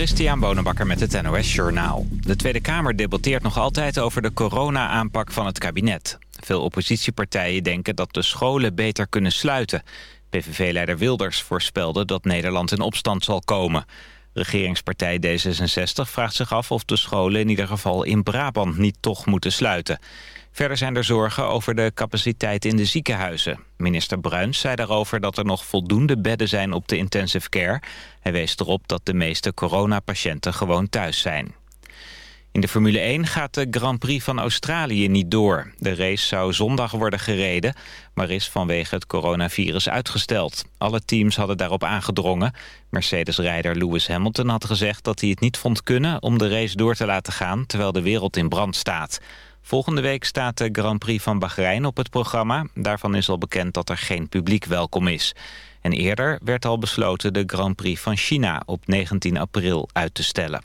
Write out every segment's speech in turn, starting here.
Christian Bonenbakker met het NOS Journaal. De Tweede Kamer debatteert nog altijd over de corona-aanpak van het kabinet. Veel oppositiepartijen denken dat de scholen beter kunnen sluiten. PVV-leider Wilders voorspelde dat Nederland in opstand zal komen. Regeringspartij D66 vraagt zich af of de scholen in ieder geval in Brabant niet toch moeten sluiten. Verder zijn er zorgen over de capaciteit in de ziekenhuizen. Minister Bruins zei daarover dat er nog voldoende bedden zijn op de intensive care. Hij wees erop dat de meeste coronapatiënten gewoon thuis zijn. In de Formule 1 gaat de Grand Prix van Australië niet door. De race zou zondag worden gereden, maar is vanwege het coronavirus uitgesteld. Alle teams hadden daarop aangedrongen. Mercedes-rijder Lewis Hamilton had gezegd dat hij het niet vond kunnen... om de race door te laten gaan terwijl de wereld in brand staat. Volgende week staat de Grand Prix van Bahrein op het programma. Daarvan is al bekend dat er geen publiek welkom is. En eerder werd al besloten de Grand Prix van China op 19 april uit te stellen.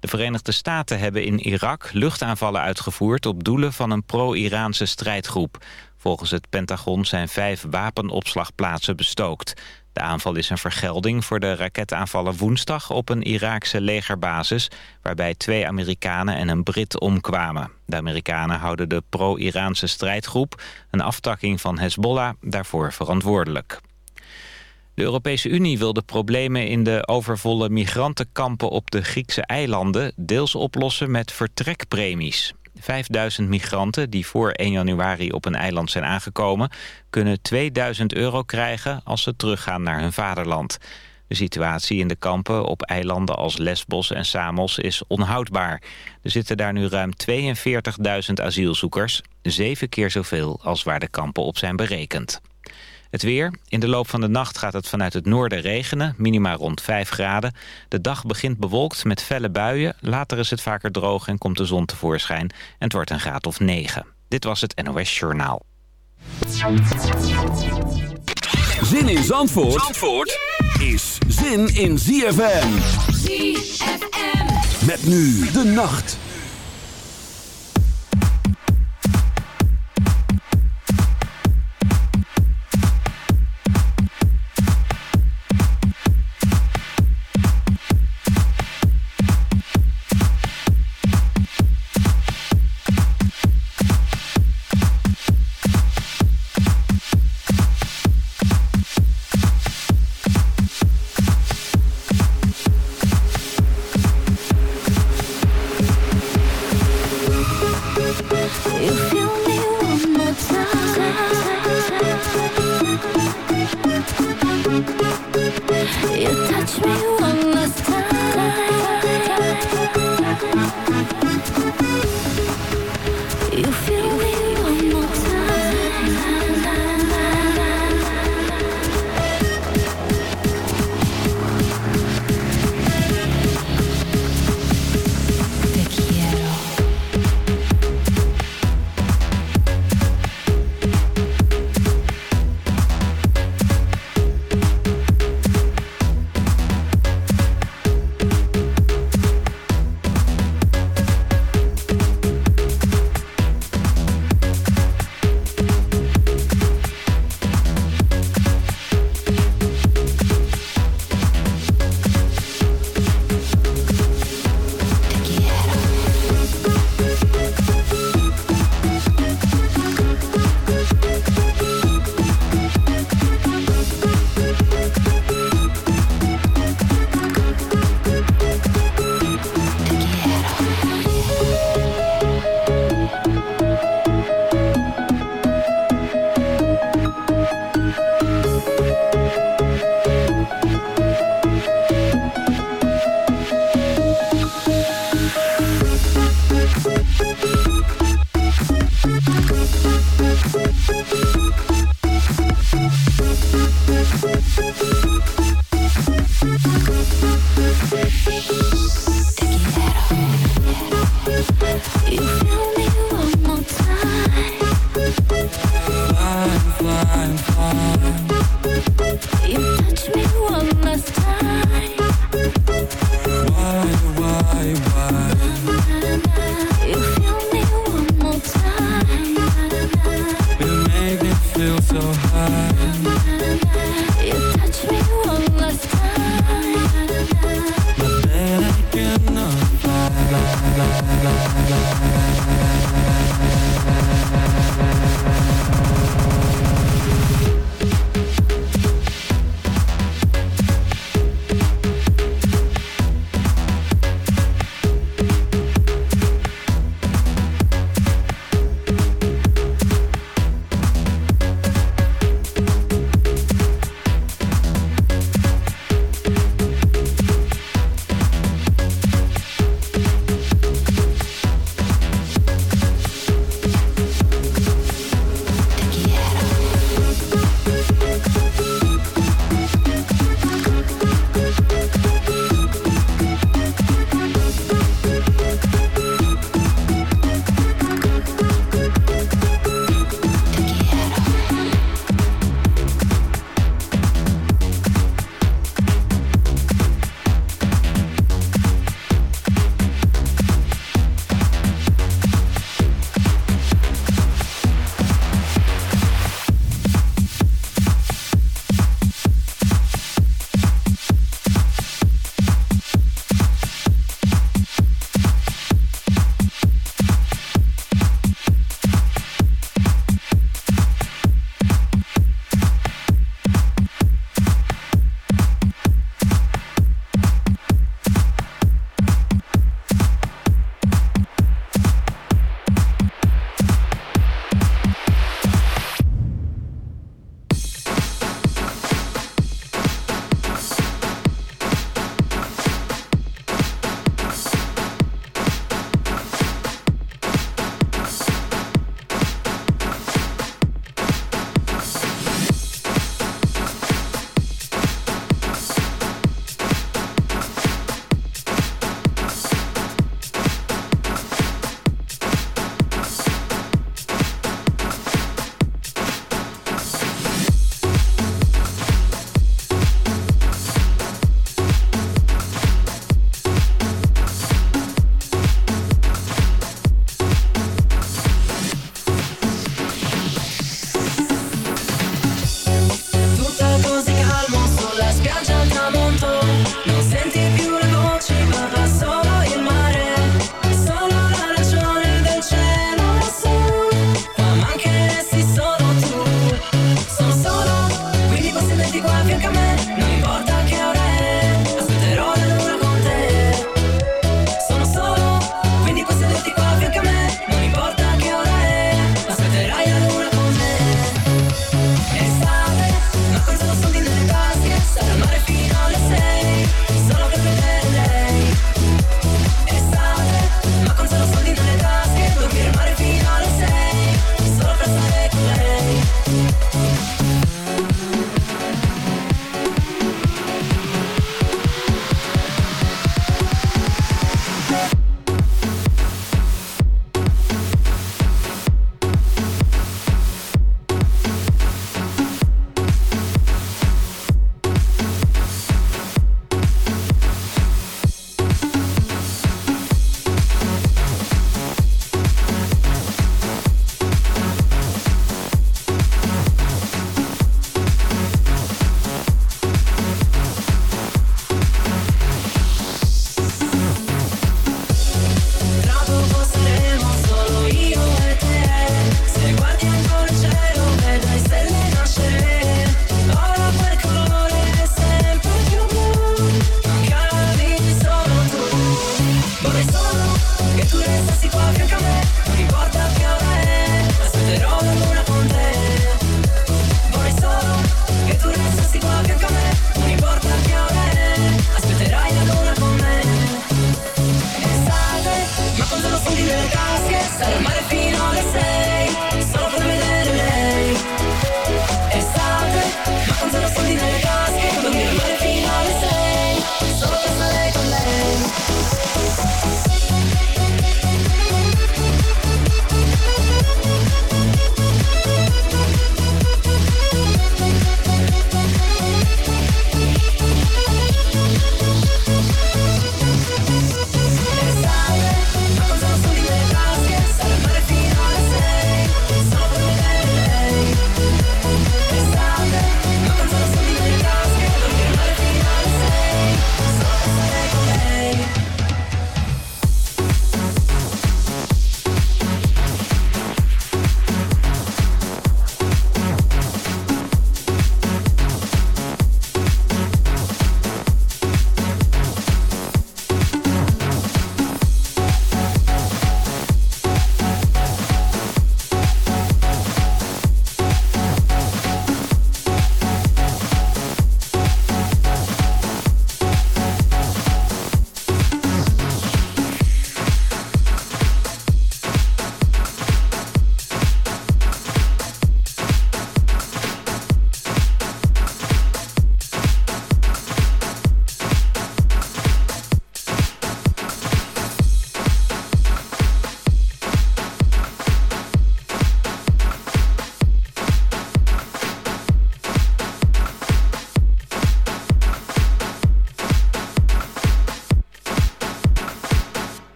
De Verenigde Staten hebben in Irak luchtaanvallen uitgevoerd... op doelen van een pro-Iraanse strijdgroep. Volgens het Pentagon zijn vijf wapenopslagplaatsen bestookt. De aanval is een vergelding voor de raketaanvallen woensdag op een Iraakse legerbasis... waarbij twee Amerikanen en een Brit omkwamen. De Amerikanen houden de pro-Iraanse strijdgroep, een aftakking van Hezbollah, daarvoor verantwoordelijk. De Europese Unie wil de problemen in de overvolle migrantenkampen op de Griekse eilanden deels oplossen met vertrekpremies. 5000 migranten die voor 1 januari op een eiland zijn aangekomen... kunnen 2000 euro krijgen als ze teruggaan naar hun vaderland. De situatie in de kampen op eilanden als Lesbos en Samos is onhoudbaar. Er zitten daar nu ruim 42.000 asielzoekers, zeven keer zoveel als waar de kampen op zijn berekend. Het weer. In de loop van de nacht gaat het vanuit het noorden regenen. Minima rond 5 graden. De dag begint bewolkt met felle buien. Later is het vaker droog en komt de zon tevoorschijn. En het wordt een graad of 9. Dit was het NOS Journaal. Zin in Zandvoort, Zandvoort is zin in ZFM. ZFM. Met nu de nacht.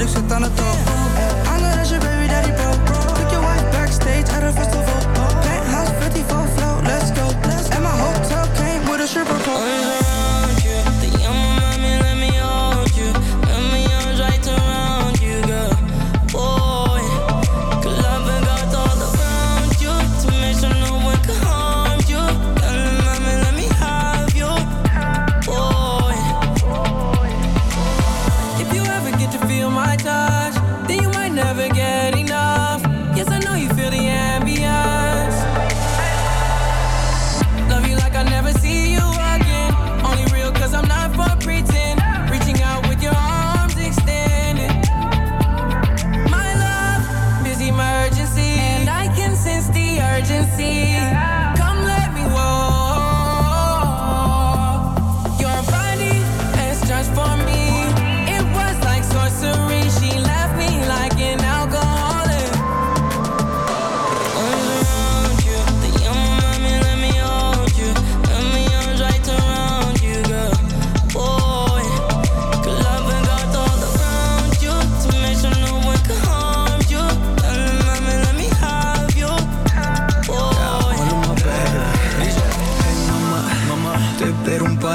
Ik zit aan de top.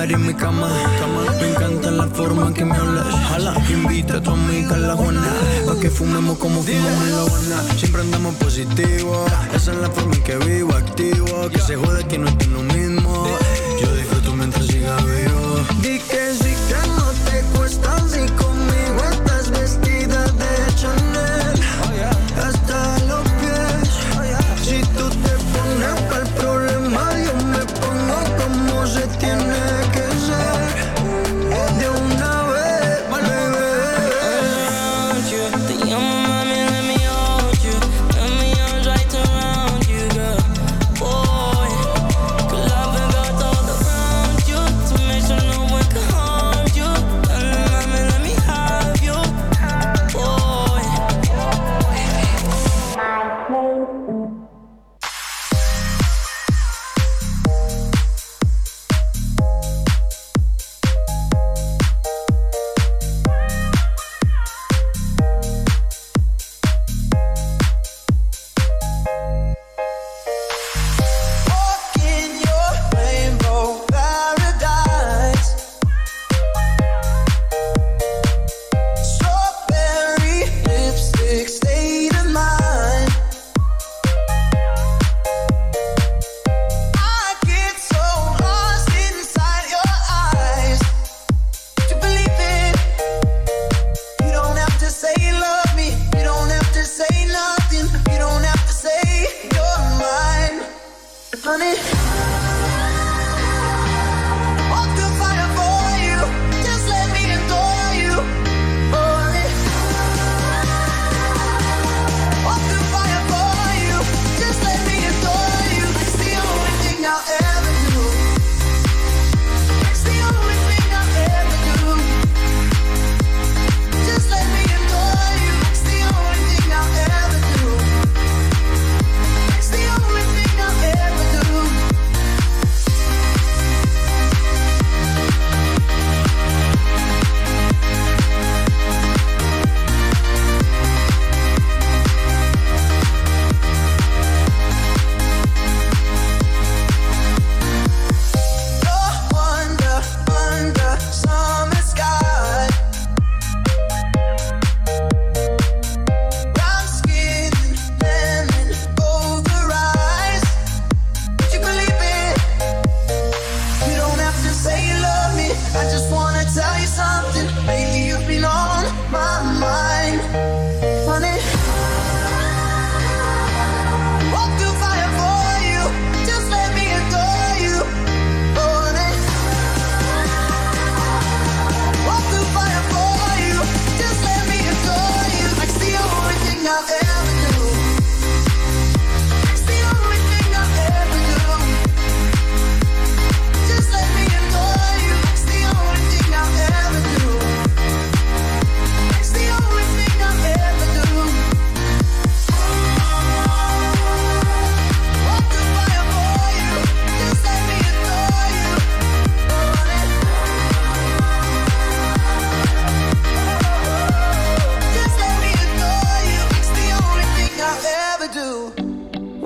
en mi cama. Me encanta la forma en que me hablas. Jala, invita a tu amiga a la Juana. Pa' que fumemos como fumamos en la Habana. Siempre andamos positivos. Esa es la forma en que vivo, activo. Que se joda que no estoy lo mismo. Yo disfruto mientras siga vivo.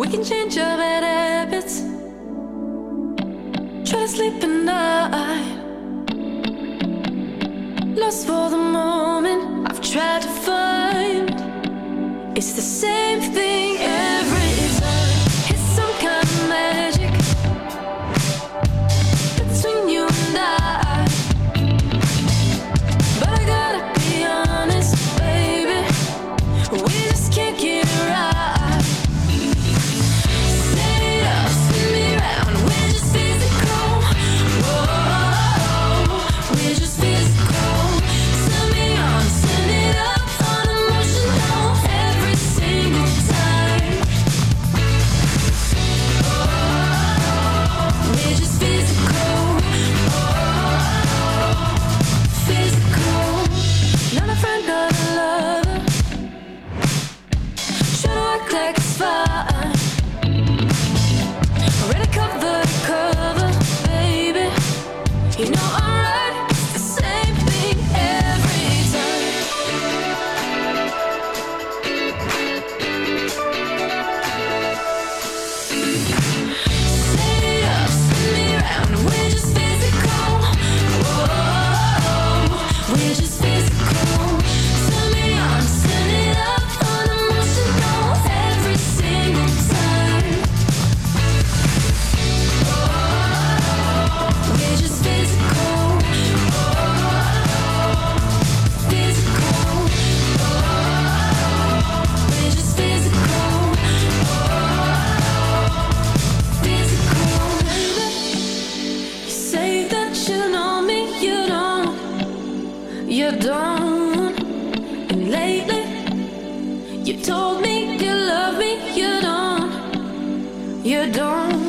can change your bad habits. Try to sleep at night. Lost for the moment, I've tried to find. It's the same thing. You don't lately You told me you love me you don't You don't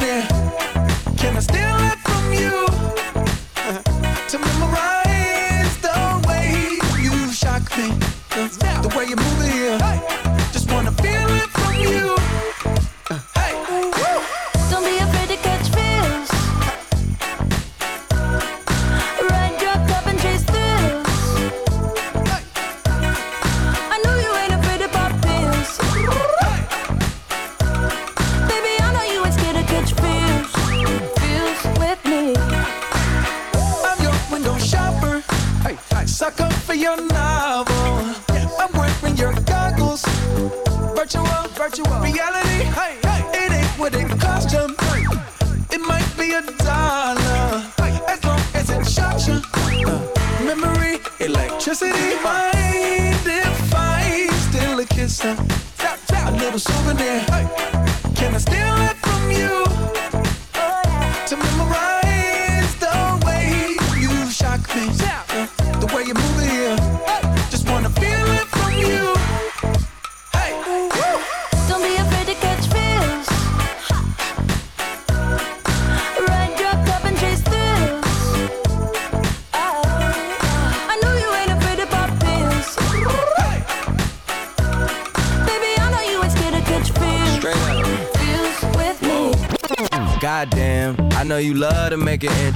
there.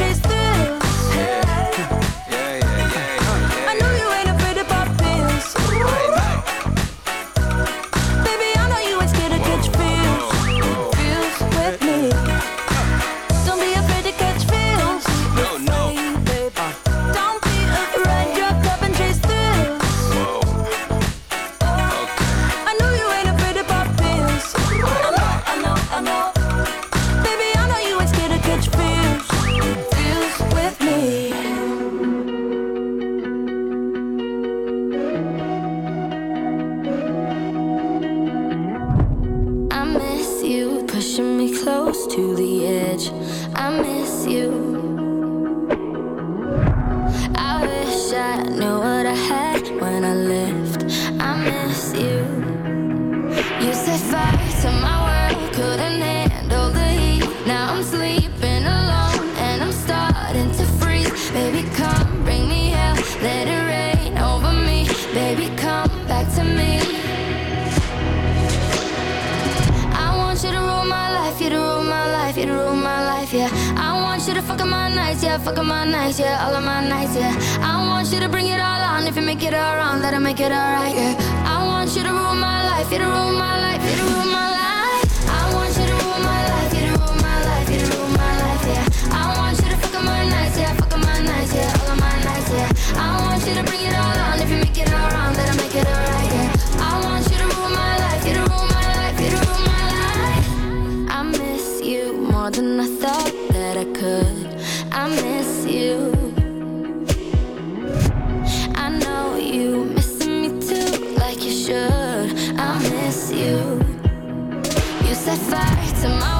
chase through. You to ruin my life, you to ruin my life, you to ruin my life. to my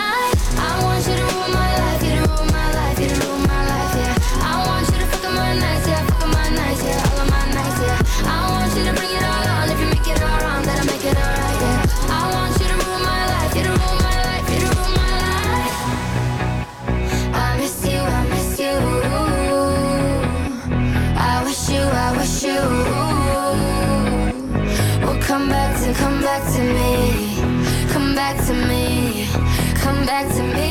back to me.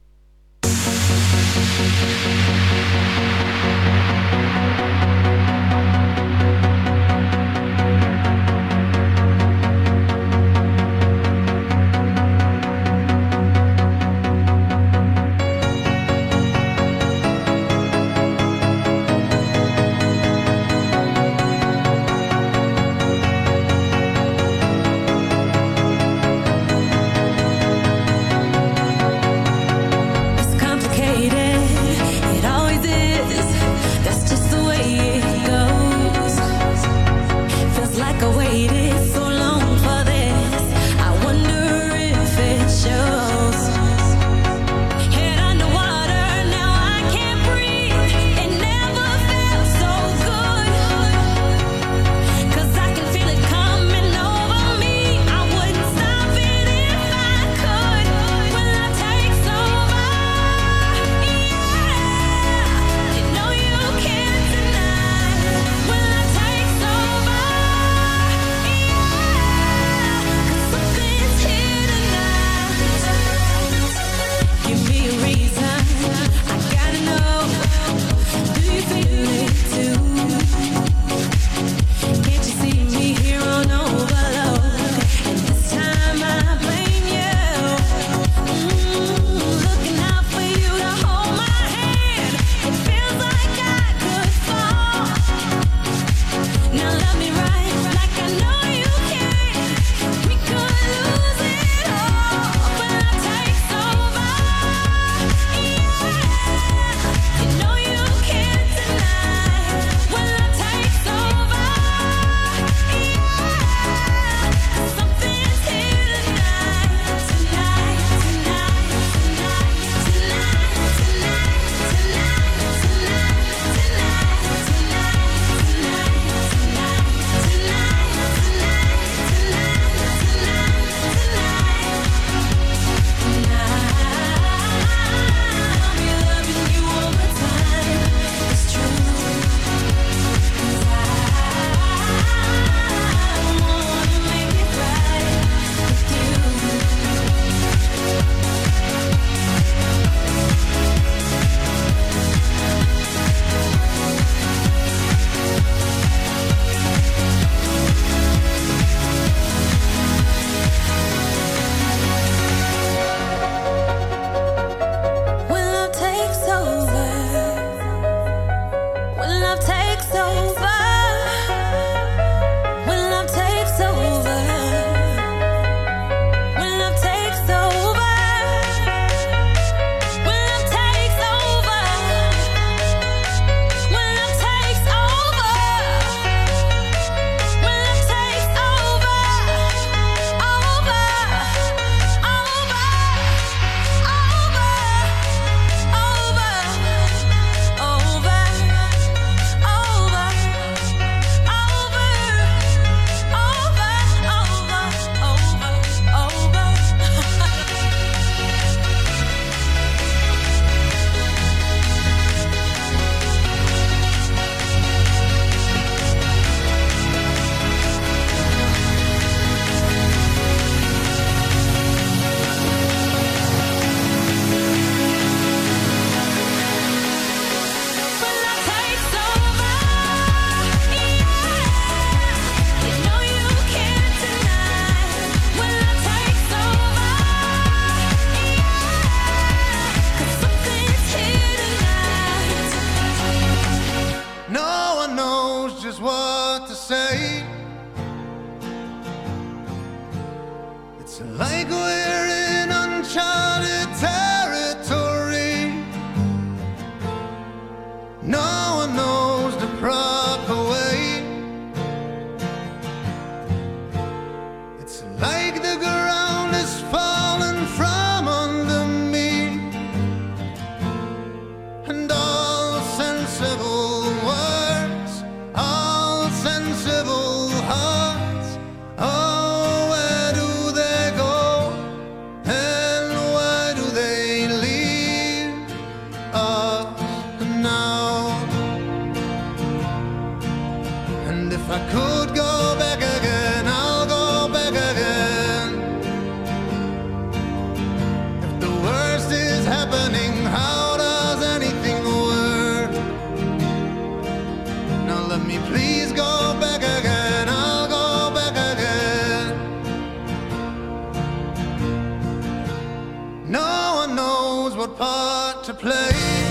what part to play.